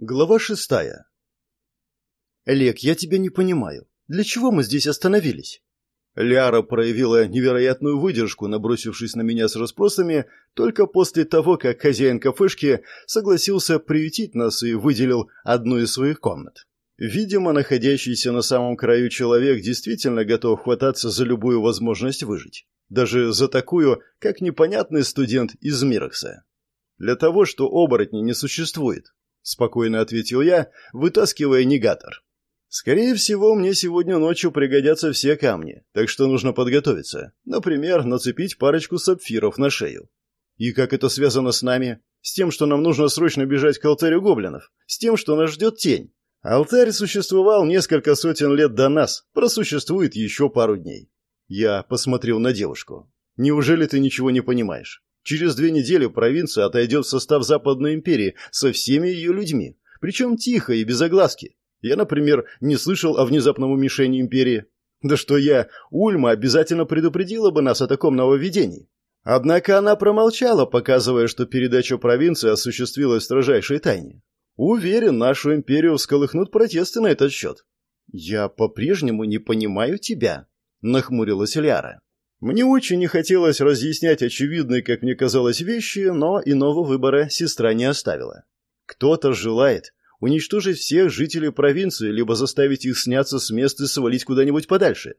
Глава шестая. «Олег, я тебя не понимаю. Для чего мы здесь остановились?» Ляра проявила невероятную выдержку, набросившись на меня с расспросами, только после того, как хозяин кафешки согласился приютить нас и выделил одну из своих комнат. Видимо, находящийся на самом краю человек действительно готов хвататься за любую возможность выжить. Даже за такую, как непонятный студент из Мирокса. Для того, что оборотней не существует, спокойно ответил я, вытаскивая негатор. Скорее всего, мне сегодня ночью пригодятся все камни, так что нужно подготовиться. Например, нацепить парочку сапфиров на шею. И как это связано с нами? С тем, что нам нужно срочно бежать к алтарю гоблинов? С тем, что нас ждет тень? Алтарь существовал несколько сотен лет до нас, просуществует еще пару дней. Я посмотрел на девушку. Неужели ты ничего не понимаешь? Через две недели провинция отойдет в состав Западной империи со всеми ее людьми, причем тихо и без огласки. Я, например, не слышал о внезапном уменьшении империи. Да что я, Ульма обязательно предупредила бы нас о таком нововведении. Однако она промолчала, показывая, что передача провинции осуществилась в строжайшей тайне. Уверен, нашу империю всколыхнут протесты на этот счет. «Я по-прежнему не понимаю тебя», — нахмурилась Ляра. Мне очень не хотелось разъяснять очевидные, как мне казалось, вещи, но иного выбора сестра не оставила. Кто-то желает уничтожить всех жителей провинции, либо заставить их сняться с места и свалить куда-нибудь подальше.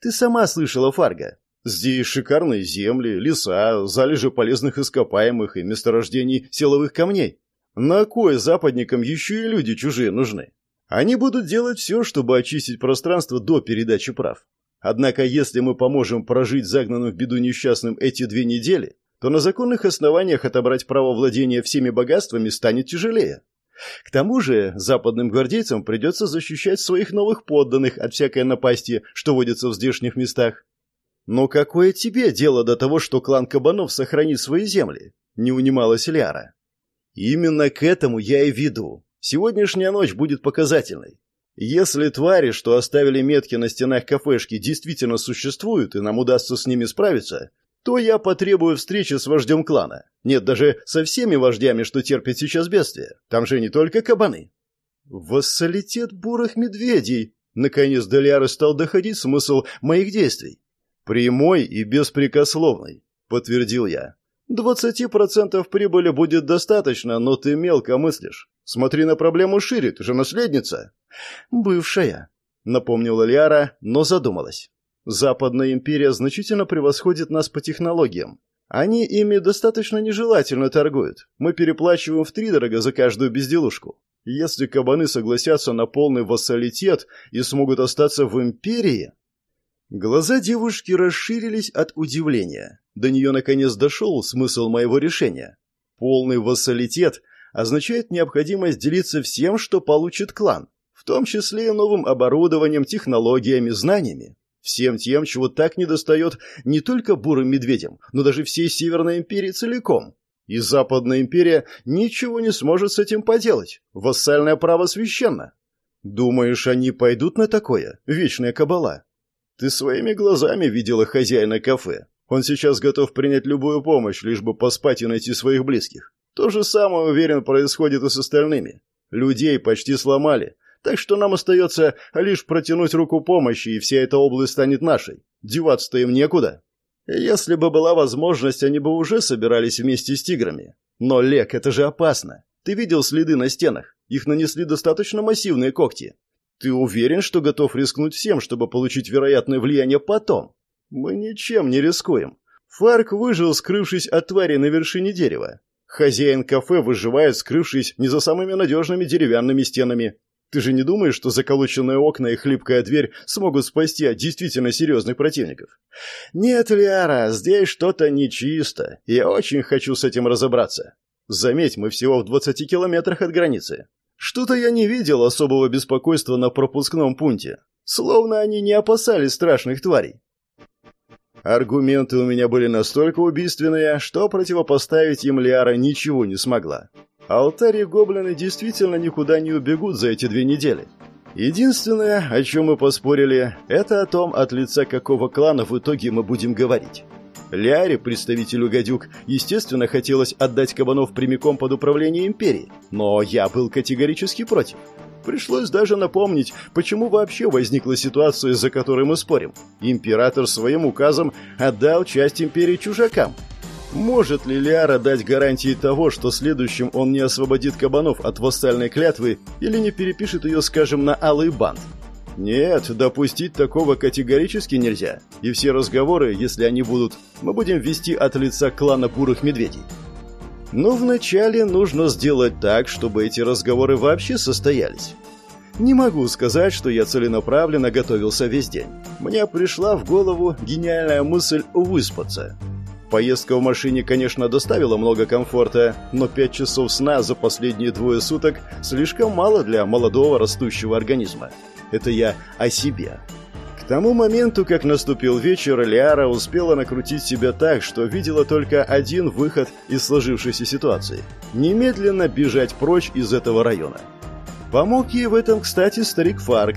Ты сама слышала, Фарго. Здесь шикарные земли, леса, залежи полезных ископаемых и месторождений силовых камней. На кое западникам еще и люди чужие нужны? Они будут делать все, чтобы очистить пространство до передачи прав. Однако, если мы поможем прожить загнанным в беду несчастным эти две недели, то на законных основаниях отобрать право владения всеми богатствами станет тяжелее. К тому же западным гвардейцам придется защищать своих новых подданных от всякой напасти, что водится в здешних местах. Но какое тебе дело до того, что клан Кабанов сохранит свои земли? Не унималась Ляра. Именно к этому я и веду. Сегодняшняя ночь будет показательной. Если твари, что оставили метки на стенах кафешки, действительно существуют, и нам удастся с ними справиться, то я потребую встречи с вождем клана. Нет, даже со всеми вождями, что терпят сейчас бедствие. Там же не только кабаны. Вассалитет бурых медведей. Наконец до стал доходить смысл моих действий. Прямой и беспрекословный, подтвердил я. Двадцати процентов прибыли будет достаточно, но ты мелко мыслишь. Смотри на проблему шире, ты же наследница. «Бывшая», — напомнила Лиара, но задумалась. «Западная империя значительно превосходит нас по технологиям. Они ими достаточно нежелательно торгуют. Мы переплачиваем втридорога за каждую безделушку. Если кабаны согласятся на полный вассалитет и смогут остаться в империи...» Глаза девушки расширились от удивления. До нее наконец дошел смысл моего решения. Полный вассалитет означает необходимость делиться всем, что получит клан в том числе и новым оборудованием, технологиями, знаниями. Всем тем, чего так недостает не только бурым медведям, но даже всей Северной империи целиком. И Западная империя ничего не сможет с этим поделать. Вассальное право священно. Думаешь, они пойдут на такое? Вечная кабала. Ты своими глазами видела хозяина кафе. Он сейчас готов принять любую помощь, лишь бы поспать и найти своих близких. То же самое, уверен, происходит и с остальными. Людей почти сломали, так что нам остается лишь протянуть руку помощи, и вся эта область станет нашей. Деваться-то им некуда. Если бы была возможность, они бы уже собирались вместе с тиграми. Но, Лек, это же опасно. Ты видел следы на стенах? Их нанесли достаточно массивные когти. Ты уверен, что готов рискнуть всем, чтобы получить вероятное влияние потом? Мы ничем не рискуем. Фарк выжил, скрывшись от твари на вершине дерева. Хозяин кафе выживает, скрывшись не за самыми надежными деревянными стенами. Ты же не думаешь, что заколоченные окна и хлипкая дверь смогут спасти от действительно серьезных противников? Нет, Лиара, здесь что-то нечисто. Я очень хочу с этим разобраться. Заметь, мы всего в 20 километрах от границы. Что-то я не видел особого беспокойства на пропускном пункте. Словно они не опасались страшных тварей. Аргументы у меня были настолько убийственные, что противопоставить им Лиара ничего не смогла. Алтарь и гоблины действительно никуда не убегут за эти две недели. Единственное, о чем мы поспорили, это о том, от лица какого клана в итоге мы будем говорить. Ляре, представителю гадюк, естественно, хотелось отдать кабанов прямиком под управление империи, но я был категорически против. Пришлось даже напомнить, почему вообще возникла ситуация, за которой мы спорим. Император своим указом отдал часть империи чужакам. Может ли Лиара дать гарантии того, что следующим он не освободит кабанов от вассальной клятвы или не перепишет ее, скажем, на алый бант? Нет, допустить такого категорически нельзя. И все разговоры, если они будут, мы будем вести от лица клана бурых медведей. Но вначале нужно сделать так, чтобы эти разговоры вообще состоялись. Не могу сказать, что я целенаправленно готовился весь день. Мне пришла в голову гениальная мысль выспаться. Поездка в машине, конечно, доставила много комфорта, но пять часов сна за последние двое суток слишком мало для молодого растущего организма. Это я о себе. Тому моменту, как наступил вечер, Лиара успела накрутить себя так, что видела только один выход из сложившейся ситуации – немедленно бежать прочь из этого района. Помог ей в этом, кстати, старик Фарк.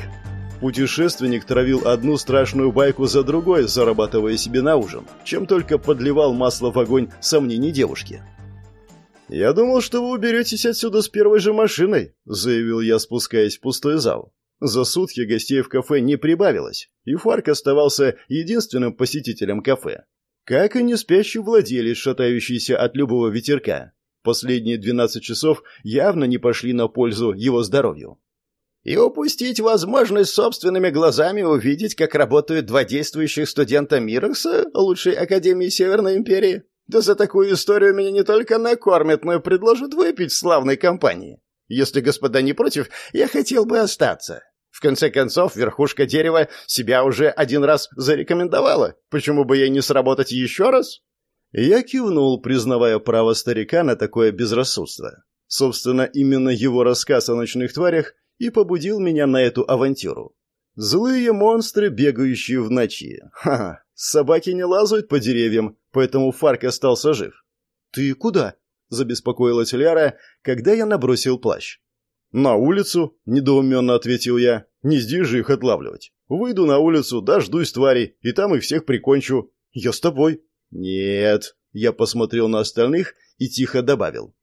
Путешественник травил одну страшную байку за другой, зарабатывая себе на ужин, чем только подливал масло в огонь сомнений девушки. «Я думал, что вы уберетесь отсюда с первой же машиной», — заявил я, спускаясь в пустой зал. За сутки гостей в кафе не прибавилось, и Фарк оставался единственным посетителем кафе. Как и не спящий владелец, шатающийся от любого ветерка. Последние 12 часов явно не пошли на пользу его здоровью. И упустить возможность собственными глазами увидеть, как работают два действующих студента Мирокса, лучшей Академии Северной Империи. Да за такую историю меня не только накормят, но и предложат выпить в славной компании. Если господа не против, я хотел бы остаться. В конце концов, верхушка дерева себя уже один раз зарекомендовала. Почему бы ей не сработать еще раз? Я кивнул, признавая право старика на такое безрассудство. Собственно, именно его рассказ о ночных тварях и побудил меня на эту авантюру. Злые монстры, бегающие в ночи. Ха, собаки не лазают по деревьям, поэтому Фарк остался жив. «Ты куда?» – забеспокоилась Ляра, когда я набросил плащ. «На улицу», — недоуменно ответил я. «Не здесь же их отлавливать. Выйду на улицу, дождусь твари, и там их всех прикончу. Я с тобой». «Нет», — я посмотрел на остальных и тихо добавил.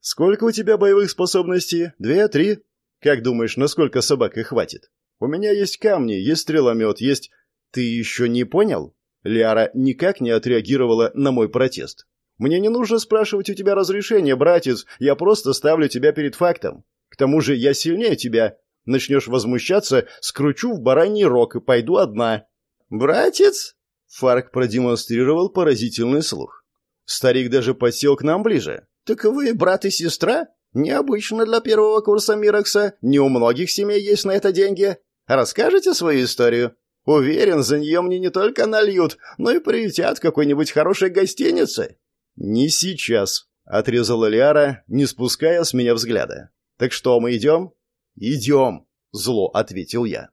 «Сколько у тебя боевых способностей? Две, три? Как думаешь, насколько собак их хватит? У меня есть камни, есть стреломет, есть...» «Ты еще не понял?» Ляра никак не отреагировала на мой протест. «Мне не нужно спрашивать у тебя разрешения, братец, я просто ставлю тебя перед фактом. К тому же я сильнее тебя. Начнешь возмущаться, скручу в бараний рог и пойду одна». «Братец?» Фарк продемонстрировал поразительный слух. Старик даже подсел к нам ближе. «Так вы брат и сестра? Необычно для первого курса Мирокса. Не у многих семей есть на это деньги. Расскажете свою историю? Уверен, за нее мне не только нальют, но и приютят какой-нибудь хорошей гостинице». «Не сейчас», — отрезала Лиара, не спуская с меня взгляда. «Так что, мы идем?» «Идем», — зло ответил я.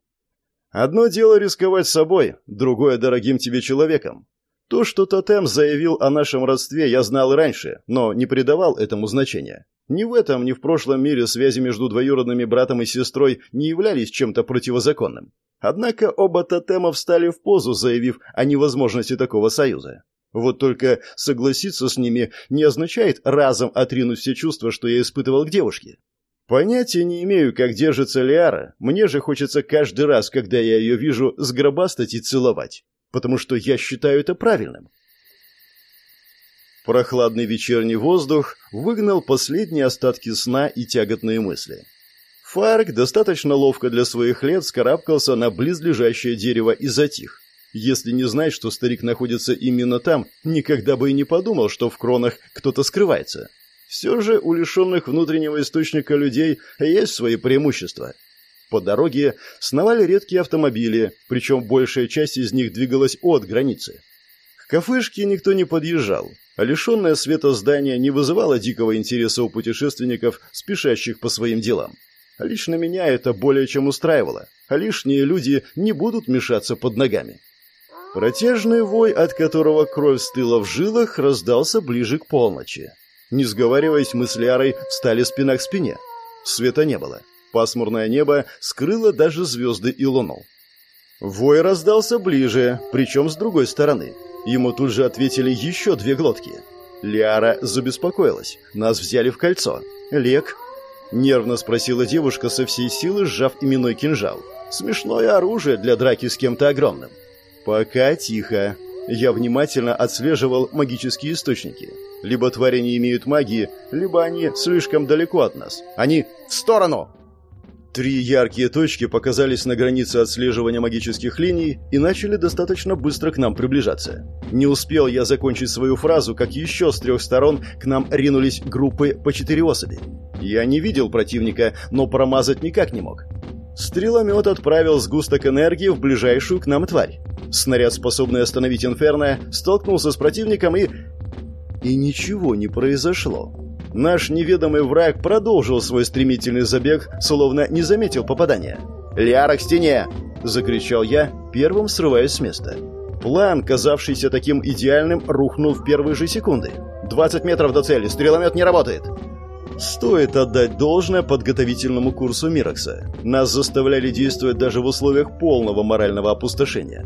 «Одно дело рисковать собой, другое — дорогим тебе человеком. То, что Тотем заявил о нашем родстве, я знал раньше, но не придавал этому значения. Ни в этом, ни в прошлом мире связи между двоюродными братом и сестрой не являлись чем-то противозаконным. Однако оба тотема встали в позу, заявив о невозможности такого союза. Вот только согласиться с ними не означает разом отринуть все чувства, что я испытывал к девушке. Понятия не имею, как держится Лиара. Мне же хочется каждый раз, когда я ее вижу, сгробастать и целовать. Потому что я считаю это правильным. Прохладный вечерний воздух выгнал последние остатки сна и тяготные мысли. Фарк достаточно ловко для своих лет скарабкался на близлежащее дерево и затих. Если не знать, что старик находится именно там, никогда бы и не подумал, что в кронах кто-то скрывается. Все же у лишенных внутреннего источника людей есть свои преимущества. По дороге сновали редкие автомобили, причем большая часть из них двигалась от границы. К кафешке никто не подъезжал, а лишенное света здание не вызывало дикого интереса у путешественников, спешащих по своим делам. Лично меня это более чем устраивало, а лишние люди не будут мешаться под ногами. Протяжный вой, от которого кровь стыла в жилах, раздался ближе к полночи. Не сговариваясь, мы с Лярой встали спина к спине. Света не было. Пасмурное небо скрыло даже звезды и луну. Вой раздался ближе, причем с другой стороны. Ему тут же ответили еще две глотки. Лиара забеспокоилась. Нас взяли в кольцо. Лек Нервно спросила девушка со всей силы, сжав именной кинжал. Смешное оружие для драки с кем-то огромным. Пока тихо. Я внимательно отслеживал магические источники. Либо твари не имеют магии, либо они слишком далеко от нас. Они в сторону! Три яркие точки показались на границе отслеживания магических линий и начали достаточно быстро к нам приближаться. Не успел я закончить свою фразу, как еще с трех сторон к нам ринулись группы по четыре особи. Я не видел противника, но промазать никак не мог. Стреломет отправил сгусток энергии в ближайшую к нам тварь. Снаряд, способный остановить Инферно, столкнулся с противником и... И ничего не произошло. Наш неведомый враг продолжил свой стремительный забег, словно не заметил попадания. «Лиара к стене!» – закричал я, первым срываясь с места. План, казавшийся таким идеальным, рухнул в первые же секунды. «20 метров до цели, стреломет не работает!» Стоит отдать должное подготовительному курсу Мирокса. Нас заставляли действовать даже в условиях полного морального опустошения.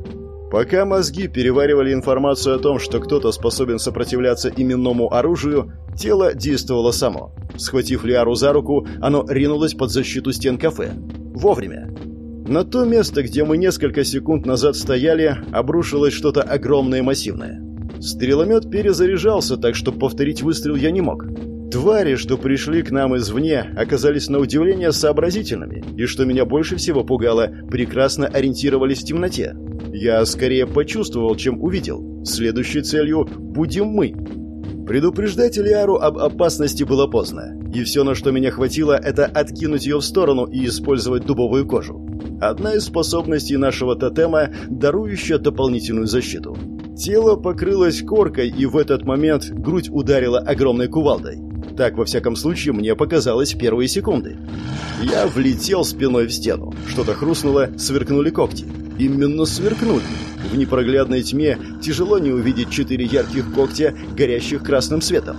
Пока мозги переваривали информацию о том, что кто-то способен сопротивляться именному оружию, тело действовало само. Схватив Лиару за руку, оно ринулось под защиту стен кафе. Вовремя. На то место, где мы несколько секунд назад стояли, обрушилось что-то огромное и массивное. Стреломет перезаряжался, так что повторить выстрел я не мог. Твари, что пришли к нам извне, оказались на удивление сообразительными, и, что меня больше всего пугало, прекрасно ориентировались в темноте. Я скорее почувствовал, чем увидел. Следующей целью будем мы. Предупреждать Ильяру об опасности было поздно, и все, на что меня хватило, это откинуть ее в сторону и использовать дубовую кожу. Одна из способностей нашего тотема, дарующая дополнительную защиту. Тело покрылось коркой, и в этот момент грудь ударила огромной кувалдой. Так, во всяком случае, мне показалось в первые секунды. Я влетел спиной в стену. Что-то хрустнуло, сверкнули когти именно сверкнули. В непроглядной тьме тяжело не увидеть четыре ярких когтя, горящих красным светом.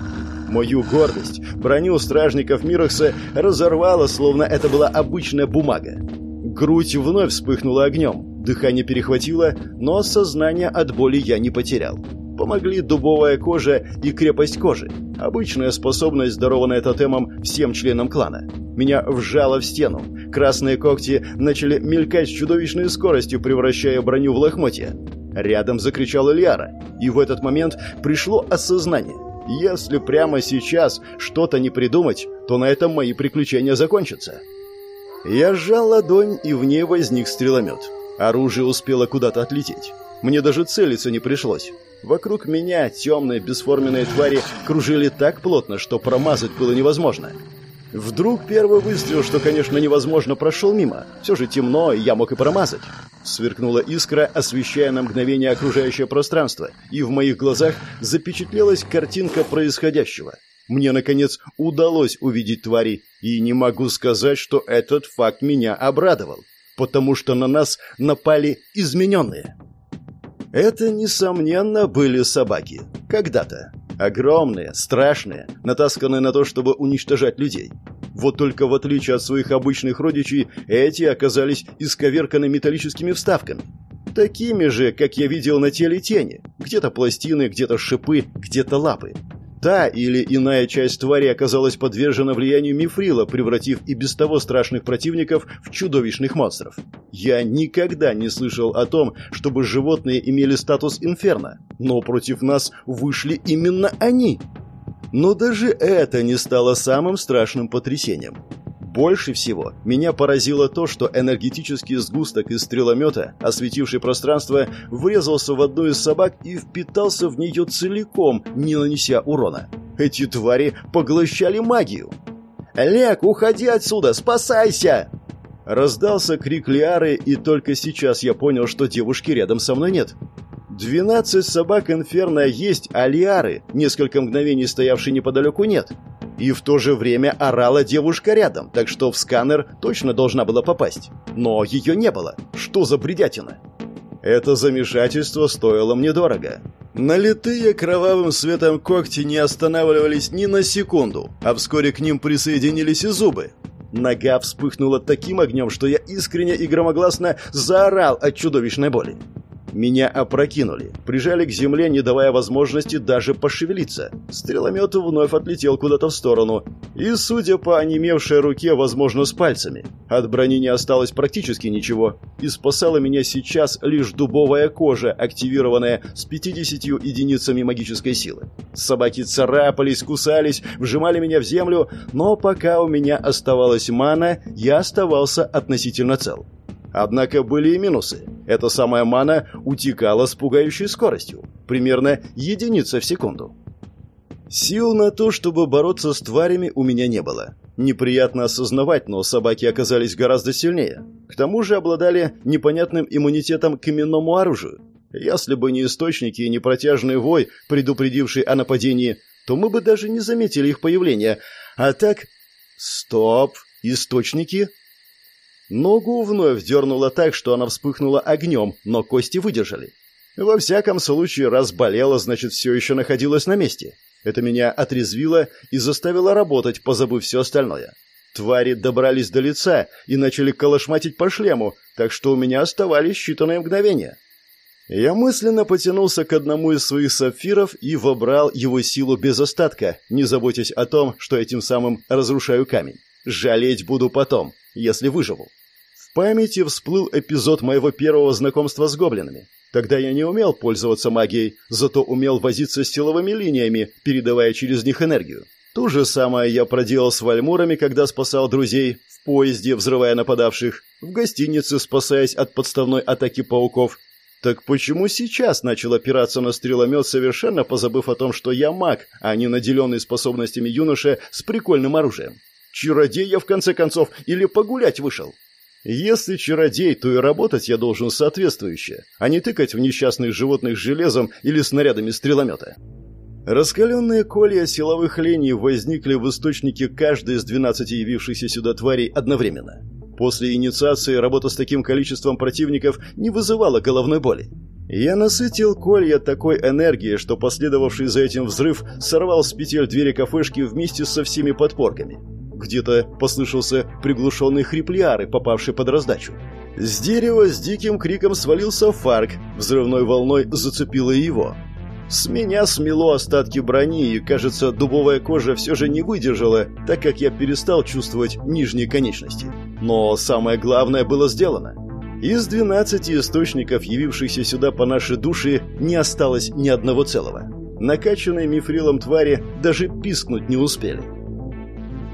Мою гордость, броню стражников Мирокса разорвало, словно это была обычная бумага. Грудь вновь вспыхнула огнем, дыхание перехватило, но сознание от боли я не потерял. Помогли дубовая кожа и крепость кожи. Обычная способность, дарованная тотемом всем членам клана. Меня вжало в стену. Красные когти начали мелькать с чудовищной скоростью, превращая броню в лохмотья. Рядом закричала Ильяра, и в этот момент пришло осознание. Если прямо сейчас что-то не придумать, то на этом мои приключения закончатся. Я сжал ладонь, и в ней возник стреломет. Оружие успело куда-то отлететь. Мне даже целиться не пришлось. Вокруг меня темные бесформенные твари кружили так плотно, что промазать было невозможно. Вдруг первый выстрел, что, конечно, невозможно, прошел мимо. Все же темно, и я мог и промазать. Сверкнула искра, освещая на мгновение окружающее пространство, и в моих глазах запечатлелась картинка происходящего. Мне, наконец, удалось увидеть твари, и не могу сказать, что этот факт меня обрадовал, потому что на нас напали измененные. Это, несомненно, были собаки. Когда-то. Огромные, страшные, натасканные на то, чтобы уничтожать людей. Вот только в отличие от своих обычных родичей, эти оказались исковерканы металлическими вставками. Такими же, как я видел на теле тени. Где-то пластины, где-то шипы, где-то лапы. Та или иная часть твари оказалась подвержена влиянию мифрила, превратив и без того страшных противников в чудовищных монстров. Я никогда не слышал о том, чтобы животные имели статус инферно, но против нас вышли именно они. Но даже это не стало самым страшным потрясением. Больше всего меня поразило то, что энергетический сгусток из стреломета, осветивший пространство, врезался в одну из собак и впитался в нее целиком, не нанеся урона. Эти твари поглощали магию. «Лек, уходи отсюда! Спасайся!» Раздался крик Лиары, и только сейчас я понял, что девушки рядом со мной нет. Двенадцать собак Инферно есть, а Лиары, несколько мгновений стоявшей неподалеку, нет. И в то же время орала девушка рядом, так что в сканер точно должна была попасть. Но ее не было. Что за бредятина? Это замешательство стоило мне дорого. Налитые кровавым светом когти не останавливались ни на секунду, а вскоре к ним присоединились и зубы. Нога вспыхнула таким огнем, что я искренне и громогласно заорал от чудовищной боли. Меня опрокинули, прижали к земле, не давая возможности даже пошевелиться. Стреломет вновь отлетел куда-то в сторону. И, судя по онемевшей руке, возможно, с пальцами. От брони не осталось практически ничего. И спасала меня сейчас лишь дубовая кожа, активированная с 50 единицами магической силы. Собаки царапались, кусались, вжимали меня в землю, но пока у меня оставалась мана, я оставался относительно цел. Однако были и минусы. Эта самая мана утекала с пугающей скоростью, примерно единица в секунду. Сил на то, чтобы бороться с тварями, у меня не было. Неприятно осознавать, но собаки оказались гораздо сильнее. К тому же обладали непонятным иммунитетом к именному оружию. Если бы не источники и не протяжный вой, предупредивший о нападении, то мы бы даже не заметили их появления. А так... Стоп! Источники? Ногу вновь дернуло так, что она вспыхнула огнем, но кости выдержали. Во всяком случае, раз болела, значит, все еще находилась на месте. Это меня отрезвило и заставило работать, позабыв все остальное. Твари добрались до лица и начали колошматить по шлему, так что у меня оставались считанные мгновения. Я мысленно потянулся к одному из своих сапфиров и вобрал его силу без остатка, не заботясь о том, что этим самым разрушаю камень. Жалеть буду потом, если выживу. Памяти всплыл эпизод моего первого знакомства с гоблинами. Тогда я не умел пользоваться магией, зато умел возиться с силовыми линиями, передавая через них энергию. То же самое я проделал с вальмурами, когда спасал друзей, в поезде, взрывая нападавших, в гостинице, спасаясь от подставной атаки пауков. Так почему сейчас начал опираться на стреломет, совершенно позабыв о том, что я маг, а не наделенный способностями юноша с прикольным оружием? Чародей я, в конце концов, или погулять вышел? Если чародей, то и работать я должен соответствующе, а не тыкать в несчастных животных железом или снарядами стреломета. Раскаленные колья силовых линий возникли в источнике каждой из 12 явившихся сюда тварей одновременно. После инициации работа с таким количеством противников не вызывала головной боли. Я насытил колья такой энергией, что последовавший за этим взрыв сорвал с петель двери кафешки вместе со всеми подпорками. Где-то послышался приглушенный хрипляры, попавший под раздачу. С дерева с диким криком свалился фарк, взрывной волной зацепило его. С меня смело остатки брони, и, кажется, дубовая кожа все же не выдержала, так как я перестал чувствовать нижние конечности. Но самое главное было сделано. Из 12 источников, явившихся сюда по нашей душе, не осталось ни одного целого. Накачанные мифрилом твари даже пискнуть не успели.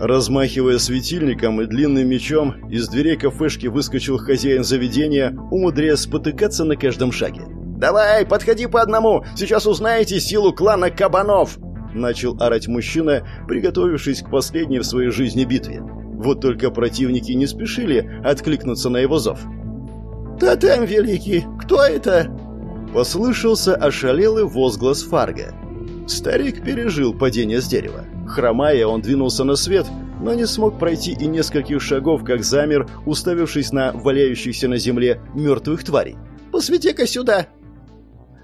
Размахивая светильником и длинным мечом, из дверей кафешки выскочил хозяин заведения, умудряясь спотыкаться на каждом шаге. «Давай, подходи по одному! Сейчас узнаете силу клана кабанов!» Начал орать мужчина, приготовившись к последней в своей жизни битве. Вот только противники не спешили откликнуться на его зов. «Тотем великий! Кто это?» Послышался ошалелый возглас Фарга. Старик пережил падение с дерева. Хромая, он двинулся на свет, но не смог пройти и нескольких шагов, как замер, уставившись на валяющихся на земле мертвых тварей. «Посвети-ка сюда!»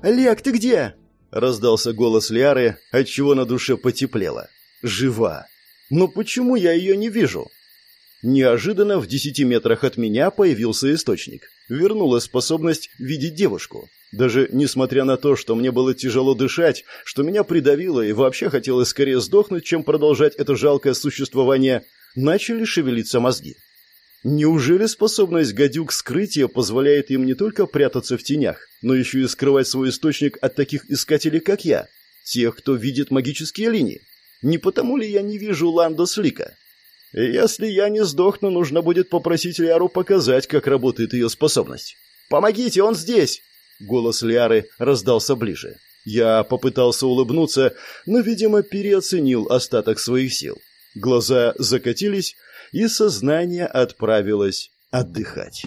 «Лек, ты где?» — раздался голос Лиары, отчего на душе потеплело. «Жива! Но почему я ее не вижу?» Неожиданно в десяти метрах от меня появился источник. Вернулась способность видеть девушку. Даже несмотря на то, что мне было тяжело дышать, что меня придавило и вообще хотелось скорее сдохнуть, чем продолжать это жалкое существование, начали шевелиться мозги. Неужели способность гадюк скрытия позволяет им не только прятаться в тенях, но еще и скрывать свой источник от таких искателей, как я? Тех, кто видит магические линии? Не потому ли я не вижу Ландо Слика? Если я не сдохну, нужно будет попросить Лиару показать, как работает ее способность. «Помогите, он здесь!» Голос Лиары раздался ближе. Я попытался улыбнуться, но, видимо, переоценил остаток своих сил. Глаза закатились, и сознание отправилось отдыхать.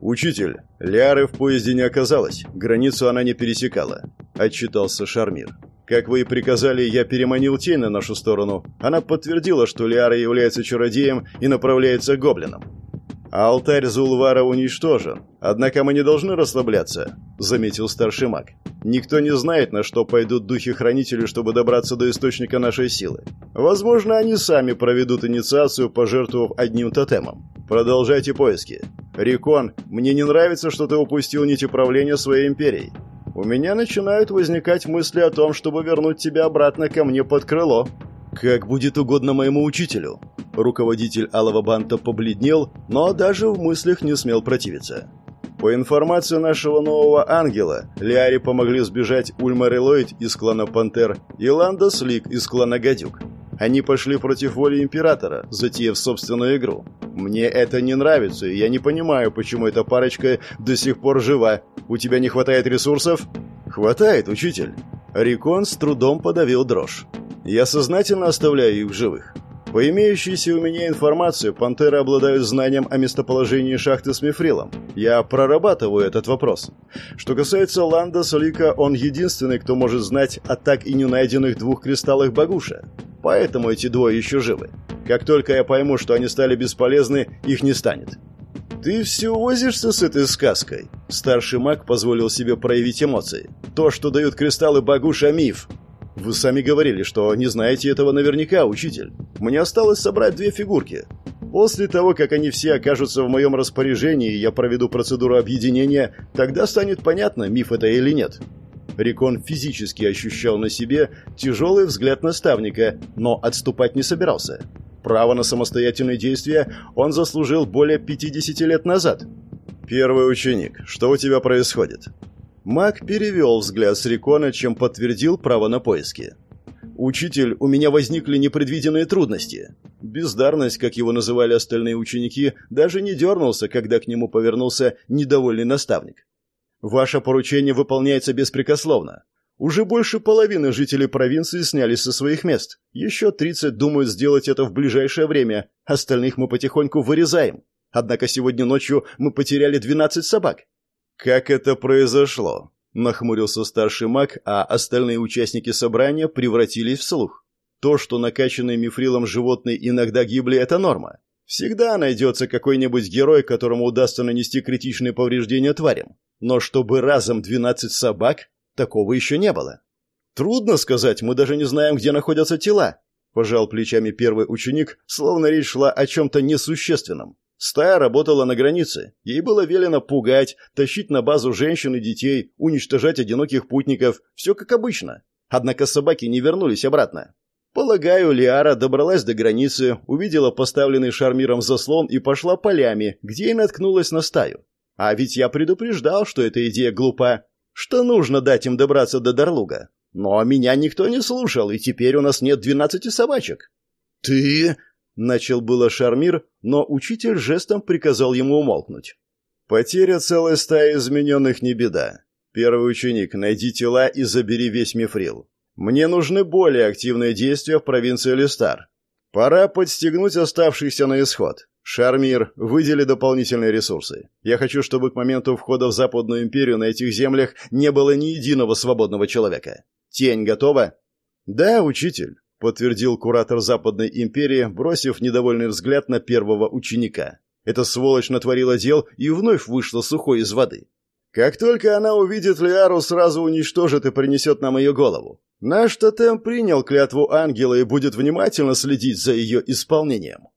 «Учитель, Лиары в поезде не оказалось, границу она не пересекала», — отчитался Шармир. «Как вы и приказали, я переманил тень на нашу сторону. Она подтвердила, что Лиара является чародеем и направляется к гоблинам. «Алтарь Зулвара уничтожен, однако мы не должны расслабляться», — заметил старший маг. «Никто не знает, на что пойдут духи-хранители, чтобы добраться до источника нашей силы. Возможно, они сами проведут инициацию, пожертвовав одним тотемом. Продолжайте поиски. «Рикон, мне не нравится, что ты упустил нить управления своей империей. У меня начинают возникать мысли о том, чтобы вернуть тебя обратно ко мне под крыло». «Как будет угодно моему учителю». Руководитель Алого Банта побледнел, но даже в мыслях не смел противиться. По информации нашего нового ангела, Лиаре помогли сбежать Ульмар Эллойд из клана Пантер и Ландос Лик из клана Гадюк. Они пошли против воли Императора, затеяв собственную игру. Мне это не нравится, и я не понимаю, почему эта парочка до сих пор жива. У тебя не хватает ресурсов? Хватает, учитель. Рикон с трудом подавил дрожь. Я сознательно оставляю их в живых. По имеющейся у меня информации, пантеры обладают знанием о местоположении шахты с мифрилом. Я прорабатываю этот вопрос. Что касается Ланда Солика, он единственный, кто может знать о так и не найденных двух кристаллах Багуша. Поэтому эти двое еще живы. Как только я пойму, что они стали бесполезны, их не станет. «Ты все возишься с этой сказкой?» Старший маг позволил себе проявить эмоции. «То, что дают кристаллы Багуша, миф. Вы сами говорили, что не знаете этого наверняка, учитель. Мне осталось собрать две фигурки. После того, как они все окажутся в моем распоряжении, я проведу процедуру объединения, тогда станет понятно, миф это или нет. Рикон физически ощущал на себе тяжелый взгляд наставника, но отступать не собирался. Право на самостоятельные действия он заслужил более 50 лет назад. «Первый ученик, что у тебя происходит?» Маг перевел взгляд с Рикона, чем подтвердил право на поиски. «Учитель, у меня возникли непредвиденные трудности». Бездарность, как его называли остальные ученики, даже не дернулся, когда к нему повернулся недовольный наставник. «Ваше поручение выполняется беспрекословно. Уже больше половины жителей провинции снялись со своих мест. Еще 30 думают сделать это в ближайшее время. Остальных мы потихоньку вырезаем. Однако сегодня ночью мы потеряли 12 собак. «Как это произошло?» – нахмурился старший маг, а остальные участники собрания превратились в слух. То, что накачанные мифрилом животные иногда гибли, это норма. Всегда найдется какой-нибудь герой, которому удастся нанести критичные повреждения тварям. Но чтобы разом 12 собак, такого еще не было. Трудно сказать, мы даже не знаем, где находятся тела. Пожал плечами первый ученик, словно речь шла о чем-то несущественном. Стая работала на границе. Ей было велено пугать, тащить на базу женщин и детей, уничтожать одиноких путников. Все как обычно. Однако собаки не вернулись обратно. Полагаю, Лиара добралась до границы, увидела поставленный шармиром заслон и пошла полями, где и наткнулась на стаю. А ведь я предупреждал, что эта идея глупа, что нужно дать им добраться до Дарлуга. Но меня никто не слушал, и теперь у нас нет двенадцати собачек. «Ты...» Начал было Шармир, но учитель жестом приказал ему умолкнуть. «Потеря целой стаи измененных не беда. Первый ученик, найди тела и забери весь мифрил. Мне нужны более активные действия в провинции Листар. Пора подстегнуть оставшихся на исход. Шармир, выдели дополнительные ресурсы. Я хочу, чтобы к моменту входа в Западную империю на этих землях не было ни единого свободного человека. Тень готова? Да, учитель подтвердил куратор Западной империи, бросив недовольный взгляд на первого ученика. Эта сволочь натворила дел и вновь вышла сухой из воды. Как только она увидит Лиару, сразу уничтожит и принесет нам ее голову. Наш тотем принял клятву ангела и будет внимательно следить за ее исполнением.